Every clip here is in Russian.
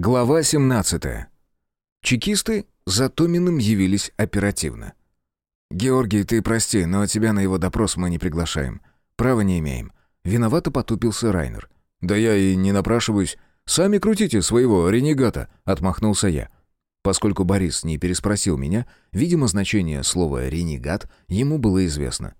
Глава 17. Чекисты за Томиным явились оперативно. «Георгий, ты прости, но тебя на его допрос мы не приглашаем. Права не имеем». Виновато потупился Райнер. «Да я и не напрашиваюсь. Сами крутите своего ренегата», — отмахнулся я. Поскольку Борис не переспросил меня, видимо, значение слова «ренегат» ему было известно.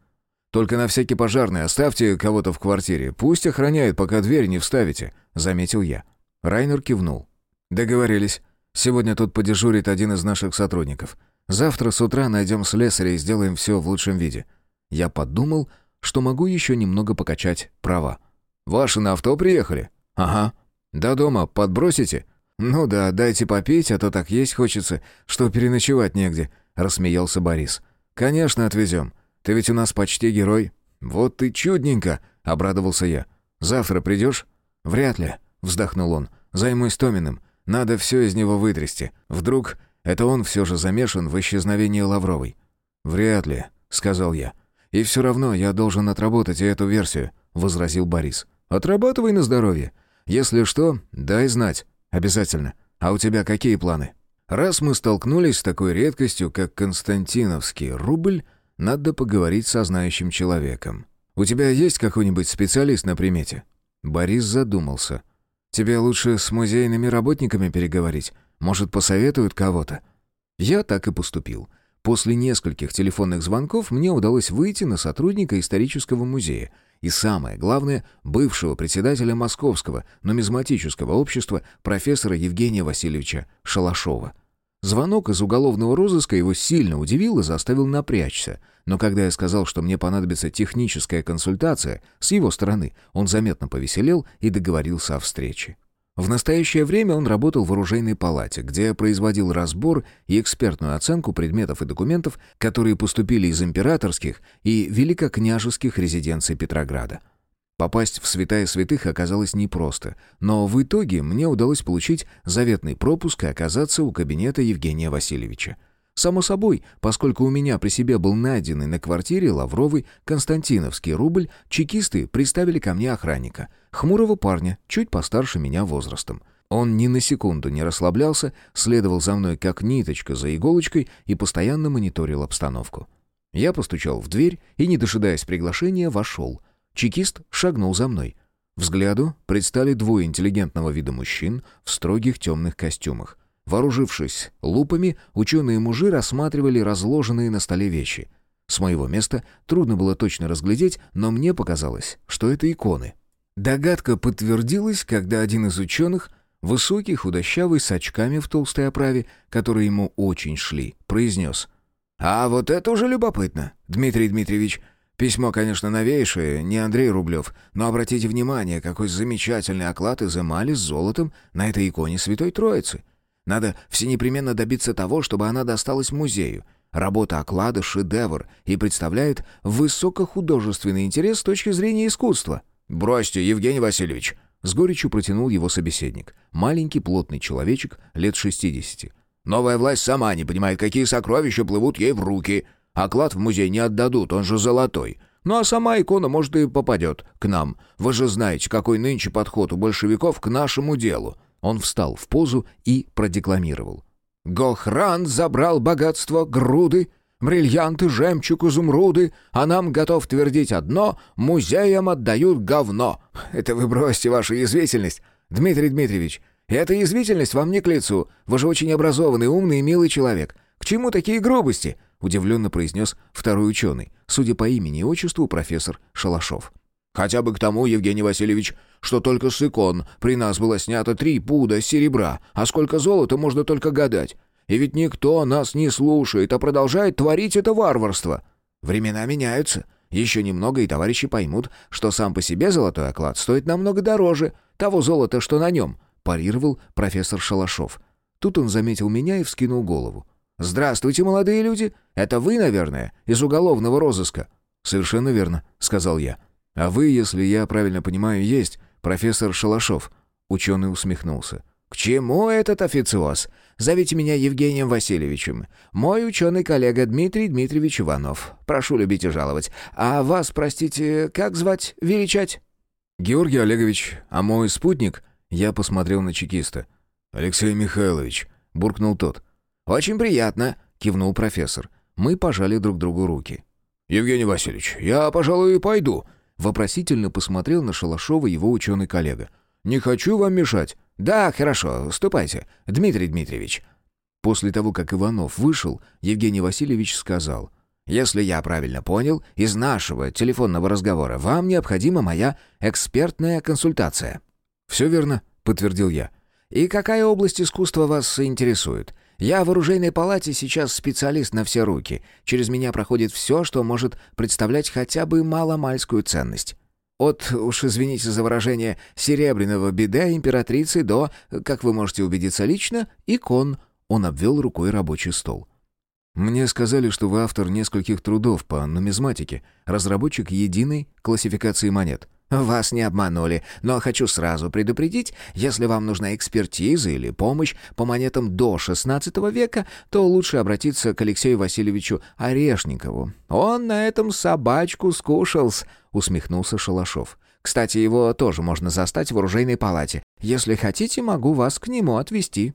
«Только на всякий пожарный оставьте кого-то в квартире. Пусть охраняет, пока дверь не вставите», — заметил я. Райнер кивнул. «Договорились. Сегодня тут подежурит один из наших сотрудников. Завтра с утра найдем слесаря и сделаем все в лучшем виде». Я подумал, что могу еще немного покачать права. «Ваши на авто приехали?» «Ага. До дома подбросите?» «Ну да, дайте попить, а то так есть хочется, что переночевать негде», — рассмеялся Борис. «Конечно, отвезем. Ты ведь у нас почти герой». «Вот ты чудненько», — обрадовался я. «Завтра придешь?» «Вряд ли», — вздохнул он. «Займусь Томиным. Надо все из него вытрясти. Вдруг это он все же замешан в исчезновении Лавровой. «Вряд ли», — сказал я. «И все равно я должен отработать эту версию», — возразил Борис. «Отрабатывай на здоровье. Если что, дай знать. Обязательно. А у тебя какие планы?» «Раз мы столкнулись с такой редкостью, как Константиновский рубль, надо поговорить со знающим человеком. У тебя есть какой-нибудь специалист на примете?» Борис задумался. Тебе лучше с музейными работниками переговорить. Может, посоветуют кого-то?» Я так и поступил. После нескольких телефонных звонков мне удалось выйти на сотрудника исторического музея и, самое главное, бывшего председателя Московского нумизматического общества профессора Евгения Васильевича Шалашова. Звонок из уголовного розыска его сильно удивил и заставил напрячься. Но когда я сказал, что мне понадобится техническая консультация с его стороны, он заметно повеселел и договорился о встрече. В настоящее время он работал в оружейной палате, где производил разбор и экспертную оценку предметов и документов, которые поступили из императорских и великокняжеских резиденций Петрограда. Попасть в святая святых оказалось непросто, но в итоге мне удалось получить заветный пропуск и оказаться у кабинета Евгения Васильевича. Само собой, поскольку у меня при себе был найденный на квартире лавровый константиновский рубль, чекисты приставили ко мне охранника, хмурого парня, чуть постарше меня возрастом. Он ни на секунду не расслаблялся, следовал за мной как ниточка за иголочкой и постоянно мониторил обстановку. Я постучал в дверь и, не дожидаясь приглашения, вошел — Чекист шагнул за мной. Взгляду предстали двое интеллигентного вида мужчин в строгих темных костюмах. Вооружившись лупами, ученые-мужи рассматривали разложенные на столе вещи. С моего места трудно было точно разглядеть, но мне показалось, что это иконы. Догадка подтвердилась, когда один из ученых, высокий, худощавый, с очками в толстой оправе, которые ему очень шли, произнес. «А вот это уже любопытно, Дмитрий Дмитриевич. Письмо, конечно, новейшее, не Андрей Рублев, но обратите внимание, какой замечательный оклад изымали с золотом на этой иконе Святой Троицы. Надо всенепременно добиться того, чтобы она досталась музею. Работа оклада — шедевр и представляет высокохудожественный интерес с точки зрения искусства. «Бросьте, Евгений Васильевич!» — с горечью протянул его собеседник. Маленький плотный человечек лет шестидесяти. «Новая власть сама не понимает, какие сокровища плывут ей в руки. Оклад в музей не отдадут, он же золотой. Ну а сама икона, может, и попадет к нам. Вы же знаете, какой нынче подход у большевиков к нашему делу». Он встал в позу и продекламировал. «Гохран забрал богатство груды, бриллианты, жемчуг, изумруды, а нам готов твердить одно — музеям отдают говно». Это вы бросьте вашу язвительность, Дмитрий Дмитриевич. Эта язвительность вам не к лицу. Вы же очень образованный, умный и милый человек. К чему такие грубости? — удивленно произнес второй ученый, судя по имени и отчеству профессор Шалашов. «Хотя бы к тому, Евгений Васильевич, что только с икон при нас было снято три пуда серебра, а сколько золота можно только гадать. И ведь никто нас не слушает, а продолжает творить это варварство. Времена меняются». Еще немного, и товарищи поймут, что сам по себе золотой оклад стоит намного дороже того золота, что на нем», — парировал профессор Шалашов. Тут он заметил меня и вскинул голову. «Здравствуйте, молодые люди! Это вы, наверное, из уголовного розыска?» «Совершенно верно», — сказал я. «А вы, если я правильно понимаю, есть профессор Шалашов?» Ученый усмехнулся. «К чему этот официоз? Зовите меня Евгением Васильевичем. Мой ученый-коллега Дмитрий Дмитриевич Иванов. Прошу любить и жаловать. А вас, простите, как звать, величать?» «Георгий Олегович, а мой спутник...» Я посмотрел на чекиста. «Алексей Михайлович», — буркнул тот. «Очень приятно», — кивнул профессор. Мы пожали друг другу руки. «Евгений Васильевич, я, пожалуй, пойду», — вопросительно посмотрел на Шалашова его ученый-коллега. «Не хочу вам мешать». «Да, хорошо, ступайте, Дмитрий Дмитриевич». После того, как Иванов вышел, Евгений Васильевич сказал, «Если я правильно понял, из нашего телефонного разговора вам необходима моя экспертная консультация». «Все верно», — подтвердил я. «И какая область искусства вас интересует? Я в оружейной палате сейчас специалист на все руки. Через меня проходит все, что может представлять хотя бы маломальскую ценность. От, уж извините за выражение, серебряного беда императрицы до, как вы можете убедиться лично, икон». Он обвел рукой рабочий стол. «Мне сказали, что вы автор нескольких трудов по нумизматике, разработчик единой классификации монет». «Вас не обманули, но хочу сразу предупредить, если вам нужна экспертиза или помощь по монетам до XVI века, то лучше обратиться к Алексею Васильевичу Орешникову. Он на этом собачку скушался», — усмехнулся Шалашов. «Кстати, его тоже можно застать в оружейной палате. Если хотите, могу вас к нему отвезти».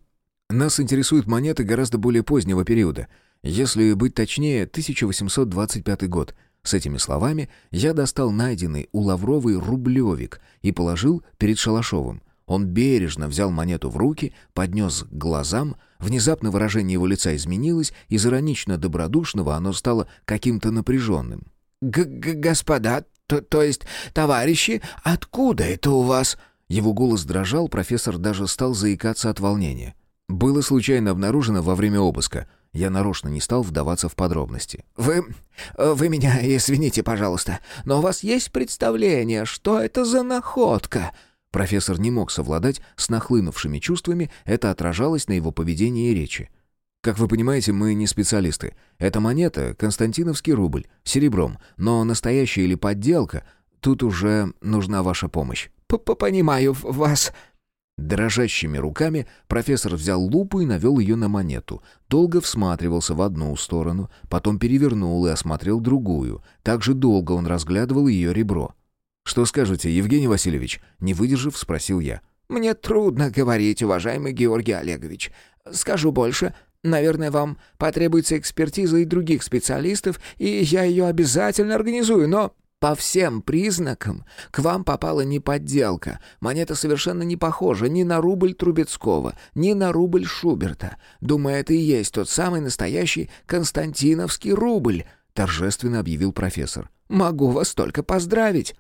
«Нас интересуют монеты гораздо более позднего периода. Если быть точнее, 1825 год». С этими словами я достал найденный у Лавровой рублевик и положил перед Шалашовым. Он бережно взял монету в руки, поднес к глазам. Внезапно выражение его лица изменилось, из иронично-добродушного оно стало каким-то напряженным. Г -г «Господа, то, то есть товарищи, откуда это у вас?» Его голос дрожал, профессор даже стал заикаться от волнения. «Было случайно обнаружено во время обыска», я нарочно не стал вдаваться в подробности. «Вы... вы меня извините, пожалуйста, но у вас есть представление, что это за находка?» Профессор не мог совладать с нахлынувшими чувствами, это отражалось на его поведении и речи. «Как вы понимаете, мы не специалисты. Эта монета — константиновский рубль, серебром, но настоящая или подделка, тут уже нужна ваша помощь». П -п «Понимаю вас», Дрожащими руками профессор взял лупу и навел ее на монету. Долго всматривался в одну сторону, потом перевернул и осмотрел другую. Также долго он разглядывал ее ребро. «Что скажете, Евгений Васильевич?» Не выдержав, спросил я. «Мне трудно говорить, уважаемый Георгий Олегович. Скажу больше. Наверное, вам потребуется экспертиза и других специалистов, и я ее обязательно организую, но...» По всем признакам к вам попала не подделка. Монета совершенно не похожа ни на рубль Трубецкого, ни на рубль Шуберта. Думаю, это и есть тот самый настоящий Константиновский рубль», — торжественно объявил профессор. «Могу вас только поздравить».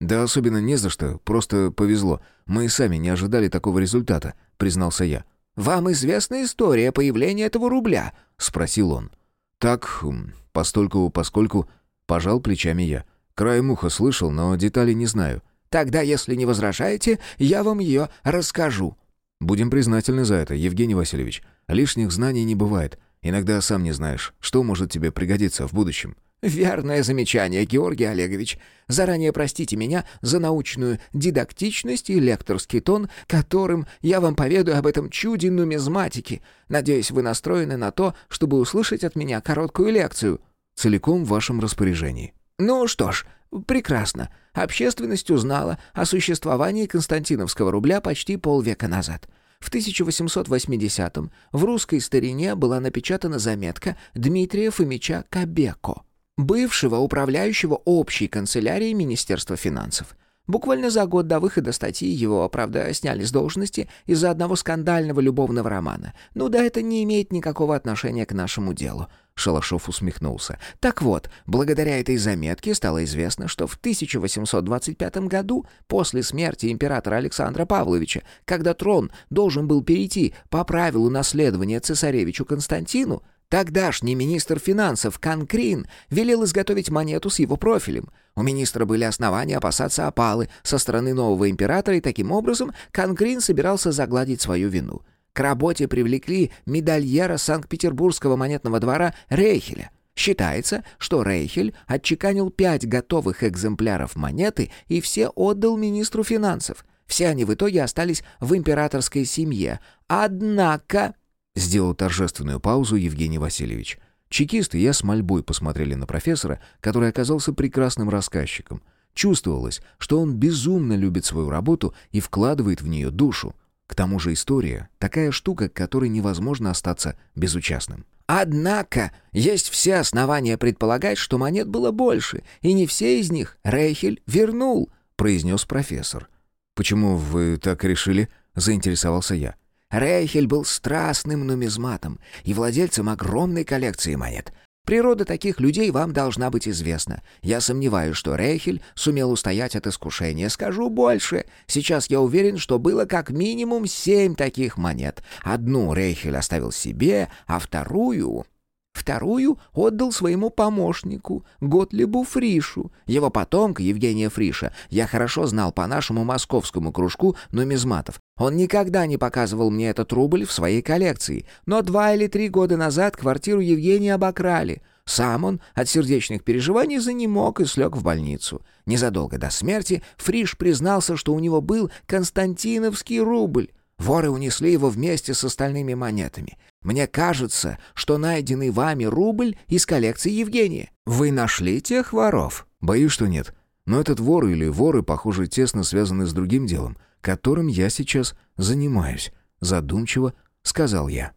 «Да особенно не за что, просто повезло. Мы и сами не ожидали такого результата», — признался я. «Вам известна история появления этого рубля?» — спросил он. «Так, постольку, поскольку...» — пожал плечами я. Краем уха слышал, но деталей не знаю. Тогда, если не возражаете, я вам ее расскажу». «Будем признательны за это, Евгений Васильевич. Лишних знаний не бывает. Иногда сам не знаешь, что может тебе пригодиться в будущем». «Верное замечание, Георгий Олегович. Заранее простите меня за научную дидактичность и лекторский тон, которым я вам поведаю об этом чуде нумизматики. Надеюсь, вы настроены на то, чтобы услышать от меня короткую лекцию». «Целиком в вашем распоряжении». Ну что ж, прекрасно. Общественность узнала о существовании Константиновского рубля почти полвека назад. В 1880-м в русской старине была напечатана заметка Дмитрия Фомича Кабеко, бывшего управляющего общей канцелярией Министерства финансов. Буквально за год до выхода статьи его, правда, сняли с должности из-за одного скандального любовного романа. Ну да, это не имеет никакого отношения к нашему делу. Шалашов усмехнулся. Так вот, благодаря этой заметке стало известно, что в 1825 году, после смерти императора Александра Павловича, когда трон должен был перейти по правилу наследования цесаревичу Константину, Тогдашний министр финансов Конкрин велел изготовить монету с его профилем. У министра были основания опасаться опалы со стороны нового императора, и таким образом Конкрин собирался загладить свою вину. К работе привлекли медальера Санкт-Петербургского монетного двора Рейхеля. Считается, что Рейхель отчеканил пять готовых экземпляров монеты и все отдал министру финансов. Все они в итоге остались в императорской семье. Однако Сделал торжественную паузу Евгений Васильевич. Чекисты я с мольбой посмотрели на профессора, который оказался прекрасным рассказчиком. Чувствовалось, что он безумно любит свою работу и вкладывает в нее душу. К тому же история — такая штука, к которой невозможно остаться безучастным. Однако есть все основания предполагать, что монет было больше, и не все из них Рейхель вернул, произнес профессор. «Почему вы так решили?» — заинтересовался я. Рейхель был страстным нумизматом и владельцем огромной коллекции монет. Природа таких людей вам должна быть известна. Я сомневаюсь, что Рейхель сумел устоять от искушения. Скажу больше. Сейчас я уверен, что было как минимум семь таких монет. Одну Рейхель оставил себе, а вторую... Вторую отдал своему помощнику, Готлибу Фришу. Его потомка, Евгения Фриша, я хорошо знал по нашему московскому кружку нумизматов. Он никогда не показывал мне этот рубль в своей коллекции. Но два или три года назад квартиру Евгения обокрали. Сам он от сердечных переживаний занемог и слег в больницу. Незадолго до смерти Фриш признался, что у него был Константиновский рубль. Воры унесли его вместе с остальными монетами. Мне кажется, что найденный вами рубль из коллекции Евгения. Вы нашли тех воров? Боюсь, что нет. Но этот вор или воры, похоже, тесно связаны с другим делом, которым я сейчас занимаюсь, задумчиво сказал я.